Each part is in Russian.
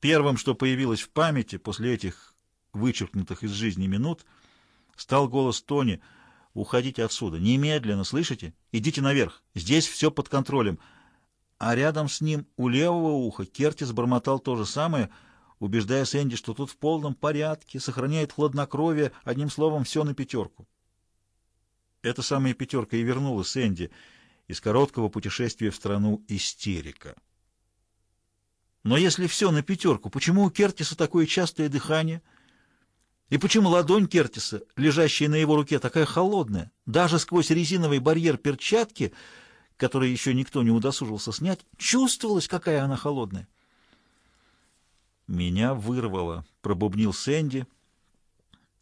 Первым, что появилось в памяти после этих вычеркнутых из жизни минут, стал голос Тони «Уходите отсюда! Немедленно, слышите? Идите наверх! Здесь все под контролем!» А рядом с ним у левого уха Кертис бормотал то же самое, убеждая Сэнди, что тут в полном порядке, сохраняет хладнокровие, одним словом, все на пятерку. Эта самая пятерка и вернула Сэнди из короткого путешествия в страну истерика. Но если все на пятерку, почему у Кертиса такое частое дыхание? И почему ладонь Кертиса, лежащая на его руке, такая холодная? Даже сквозь резиновый барьер перчатки, который еще никто не удосужился снять, чувствовалось, какая она холодная. «Меня вырвало», — пробубнил Сэнди.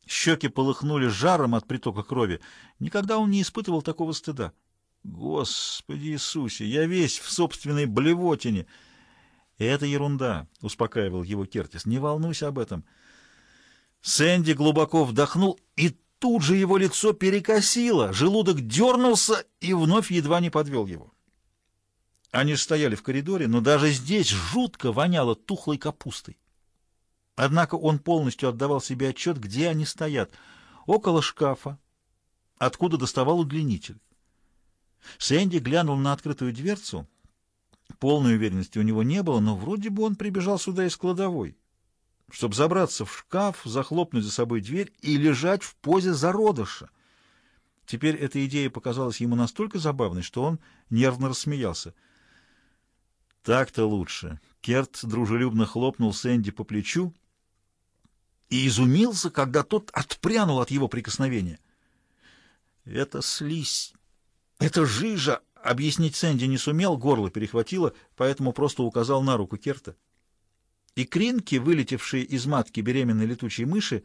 Щеки полыхнули жаром от притока крови. Никогда он не испытывал такого стыда. «Господи Иисусе, я весь в собственной блевотине!» «Это ерунда», — успокаивал его Кертис. «Не волнуйся об этом». Сэнди глубоко вдохнул, и тут же его лицо перекосило, желудок дернулся и вновь едва не подвел его. Они же стояли в коридоре, но даже здесь жутко воняло тухлой капустой. Однако он полностью отдавал себе отчет, где они стоят. Около шкафа, откуда доставал удлинитель. Сэнди глянул на открытую дверцу — Полной уверенности у него не было, но вроде бы он прибежал сюда из кладовой, чтобы забраться в шкаф, захлопнуть за собой дверь и лежать в позе зародыша. Теперь эта идея показалась ему настолько забавной, что он нервно рассмеялся. «Так-то лучше». Керт дружелюбно хлопнул Сэнди по плечу и изумился, когда тот отпрянул от его прикосновения. «Это слизь, это жижа, Объяснить Сэнди не сумел, горло перехватило, поэтому просто указал на руку Керта. И кринки, вылетевшие из матки беременной летучей мыши,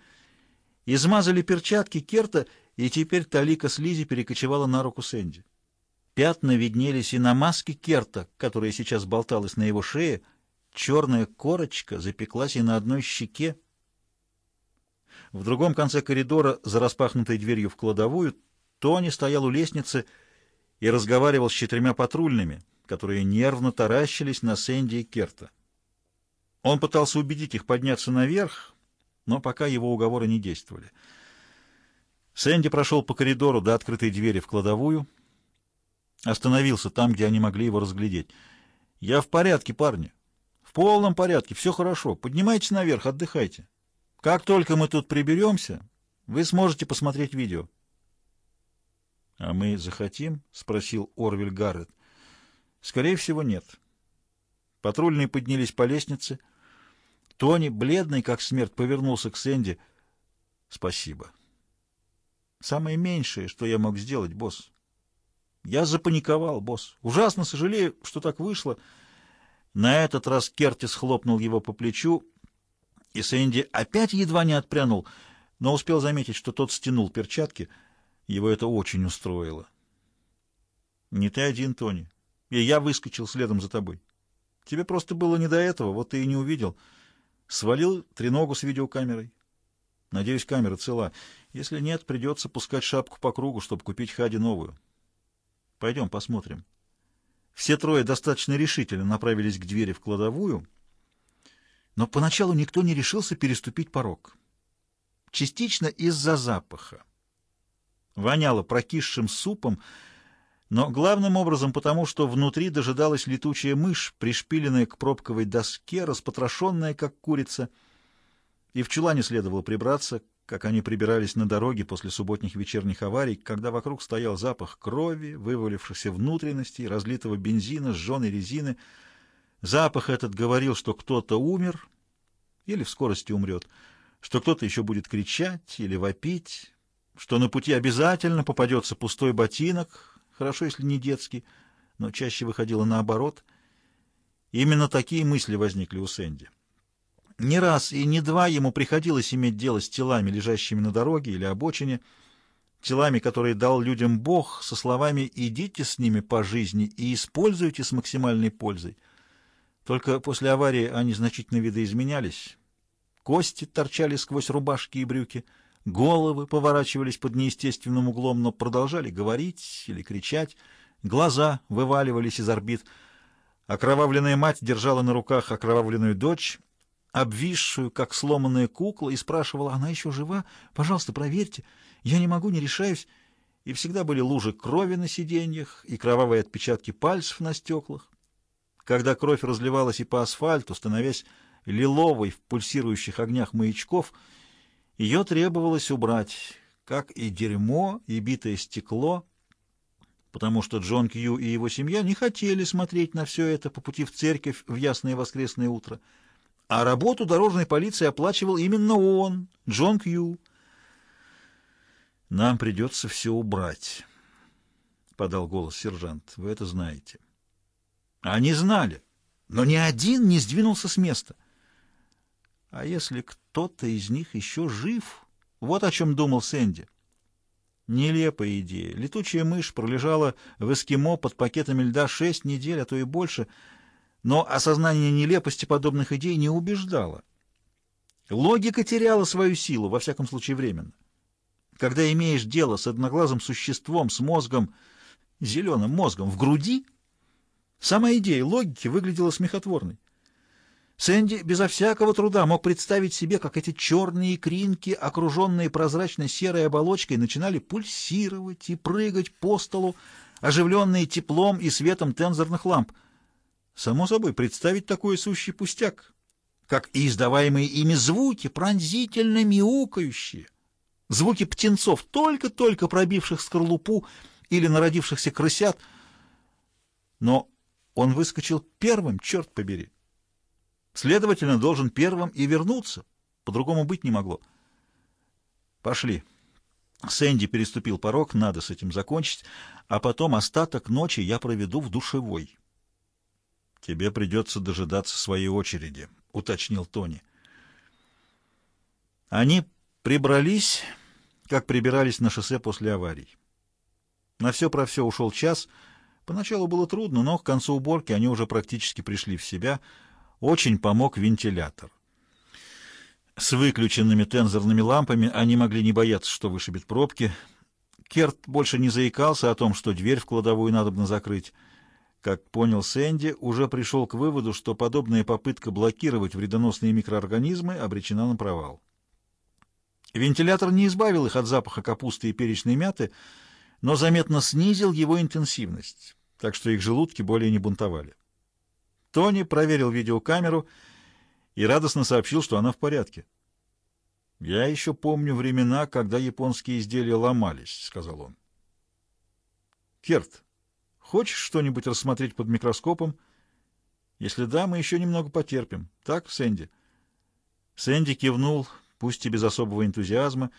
измазали перчатки Керта, и теперь талика слизи перекочевала на руку Сэнди. Пятна виднелись и на маске Керта, которая сейчас болталась на его шее, черная корочка запеклась и на одной щеке. В другом конце коридора, за распахнутой дверью в кладовую, Тони стоял у лестницы, и разговаривал с четырьмя патрульными, которые нервно таращились на Сэнди и Керта. Он пытался убедить их подняться наверх, но пока его уговоры не действовали. Сэнди прошел по коридору до открытой двери в кладовую, остановился там, где они могли его разглядеть. «Я в порядке, парни. В полном порядке, все хорошо. Поднимайтесь наверх, отдыхайте. Как только мы тут приберемся, вы сможете посмотреть видео». «А мы захотим?» — спросил Орвель Гаррет. «Скорее всего, нет». Патрульные поднялись по лестнице. Тони, бледный как смерть, повернулся к Сэнди. «Спасибо. Самое меньшее, что я мог сделать, босс. Я запаниковал, босс. Ужасно сожалею, что так вышло». На этот раз Кертис хлопнул его по плечу, и Сэнди опять едва не отпрянул, но успел заметить, что тот стянул перчатки — его это очень устроило. «Не ты один, Тони. И я выскочил следом за тобой. Тебе просто было не до этого, вот ты и не увидел. Свалил треногу с видеокамерой. Надеюсь, камера цела. Если нет, придется пускать шапку по кругу, чтобы купить Хади новую. Пойдем посмотрим». Все трое достаточно решительно направились к двери в кладовую, но поначалу никто не решился переступить порог. Частично из-за запаха воняло прокисшим супом, но главным образом потому, что внутри дожидалась летучая мышь, пришпиленная к пробковой доске, распотрошенная, как курица, и в чулане следовало прибраться, как они прибирались на дороге после субботних вечерних аварий, когда вокруг стоял запах крови, вывалившихся внутренностей, разлитого бензина, сжженной резины. Запах этот говорил, что кто-то умер или в скорости умрет, что кто-то еще будет кричать или вопить, что на пути обязательно попадется пустой ботинок, хорошо, если не детский, но чаще выходило наоборот. Именно такие мысли возникли у Сэнди. Не раз и не два ему приходилось иметь дело с телами, лежащими на дороге или обочине, телами, которые дал людям Бог, со словами «идите с ними по жизни и используйте с максимальной пользой». Только после аварии они значительно видоизменялись. Кости торчали сквозь рубашки и брюки — Головы поворачивались под неестественным углом, но продолжали говорить или кричать. Глаза вываливались из орбит. Окровавленная мать держала на руках окровавленную дочь, обвисшую, как сломанная кукла, и спрашивала, она еще жива? Пожалуйста, проверьте. Я не могу, не решаюсь. И всегда были лужи крови на сиденьях и кровавые отпечатки пальцев на стеклах. Когда кровь разливалась и по асфальту, становясь лиловой в пульсирующих огнях маячков, ее требовалось убрать, как и дерьмо, и битое стекло, потому что Джон Кью и его семья не хотели смотреть на все это по пути в церковь в ясное воскресное утро. А работу дорожной полиции оплачивал именно он, Джон Кью. «Нам придется все убрать», — подал голос сержант. «Вы это знаете». Они знали, но ни один не сдвинулся с места. А если кто-то из них еще жив? Вот о чем думал Сэнди. Нелепая идея. Летучая мышь пролежала в эскимо под пакетами льда шесть недель, а то и больше, но осознание нелепости подобных идей не убеждало. Логика теряла свою силу, во всяком случае временно. Когда имеешь дело с одноглазым существом, с мозгом, зеленым мозгом в груди, сама идея логики выглядела смехотворной. Сэнди безо всякого труда мог представить себе, как эти черные кринки, окруженные прозрачной серой оболочкой, начинали пульсировать и прыгать по столу, оживленные теплом и светом тензорных ламп. Само собой, представить такое сущий пустяк, как и издаваемые ими звуки, пронзительно мяукающие, звуки птенцов, только-только пробивших скорлупу или народившихся крысят. Но он выскочил первым, черт побери. Следовательно, должен первым и вернуться. По-другому быть не могло. Пошли. Сэнди переступил порог, надо с этим закончить, а потом остаток ночи я проведу в душевой. Тебе придется дожидаться своей очереди, уточнил Тони. Они прибрались, как прибирались на шоссе после аварий. На все про все ушел час. Поначалу было трудно, но к концу уборки они уже практически пришли в себя — очень помог вентилятор. С выключенными тензорными лампами они могли не бояться, что вышибет пробки. Керт больше не заикался о том, что дверь в кладовую надо закрыть. Как понял Сэнди, уже пришел к выводу, что подобная попытка блокировать вредоносные микроорганизмы обречена на провал. Вентилятор не избавил их от запаха капусты и перечной мяты, но заметно снизил его интенсивность, так что их желудки более не бунтовали. Тони проверил видеокамеру и радостно сообщил, что она в порядке. «Я еще помню времена, когда японские изделия ломались», — сказал он. «Керт, хочешь что-нибудь рассмотреть под микроскопом? Если да, мы еще немного потерпим. Так, Сэнди?» Сэнди кивнул, пусть и без особого энтузиазма,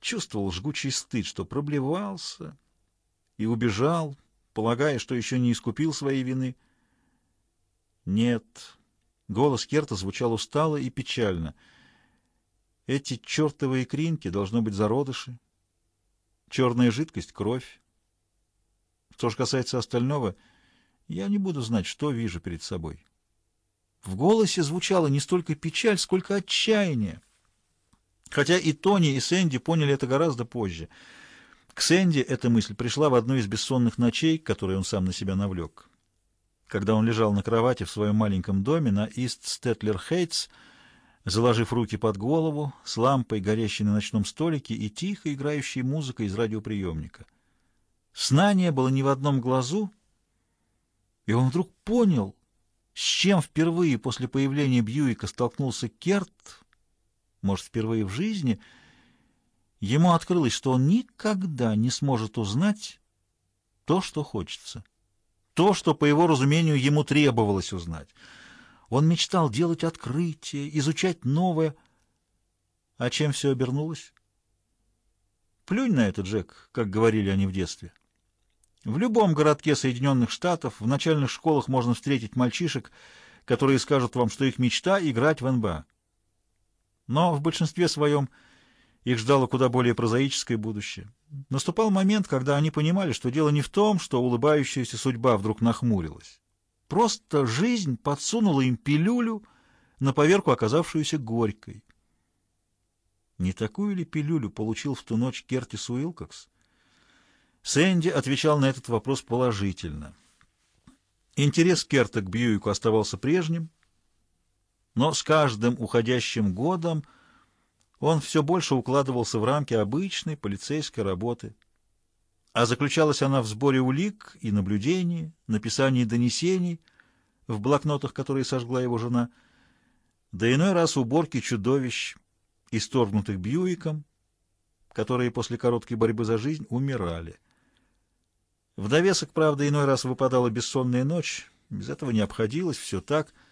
чувствовал жгучий стыд, что проблевался и убежал, полагая, что еще не искупил своей вины — «Нет». Голос Керта звучал устало и печально. «Эти чертовые кринки должно быть зародыши. Черная жидкость — кровь. Что же касается остального, я не буду знать, что вижу перед собой». В голосе звучала не столько печаль, сколько отчаяние. Хотя и Тони, и Сэнди поняли это гораздо позже. К Сэнди эта мысль пришла в одну из бессонных ночей, которые он сам на себя навлек когда он лежал на кровати в своем маленьком доме на Ист Стетлер Хейтс, заложив руки под голову, с лампой, горящей на ночном столике, и тихо играющей музыкой из радиоприемника. Сна не было ни в одном глазу, и он вдруг понял, с чем впервые после появления Бьюика столкнулся Керт, может, впервые в жизни, ему открылось, что он никогда не сможет узнать то, что хочется то, что, по его разумению, ему требовалось узнать. Он мечтал делать открытия, изучать новое. А чем все обернулось? Плюнь на это, Джек, как говорили они в детстве. В любом городке Соединенных Штатов в начальных школах можно встретить мальчишек, которые скажут вам, что их мечта — играть в НБА. Но в большинстве своем их ждало куда более прозаическое будущее. Наступал момент, когда они понимали, что дело не в том, что улыбающаяся судьба вдруг нахмурилась. Просто жизнь подсунула им пилюлю, на поверку оказавшуюся горькой. Не такую ли пилюлю получил в ту ночь Кертис Уилкокс? Сэнди отвечал на этот вопрос положительно. Интерес Керта к Бьюику оставался прежним, но с каждым уходящим годом он все больше укладывался в рамки обычной полицейской работы. А заключалась она в сборе улик и наблюдений, написании донесений в блокнотах, которые сожгла его жена, да иной раз уборки чудовищ, исторгнутых Бьюиком, которые после короткой борьбы за жизнь умирали. В довесок, правда, иной раз выпадала бессонная ночь, без этого не обходилось, все так —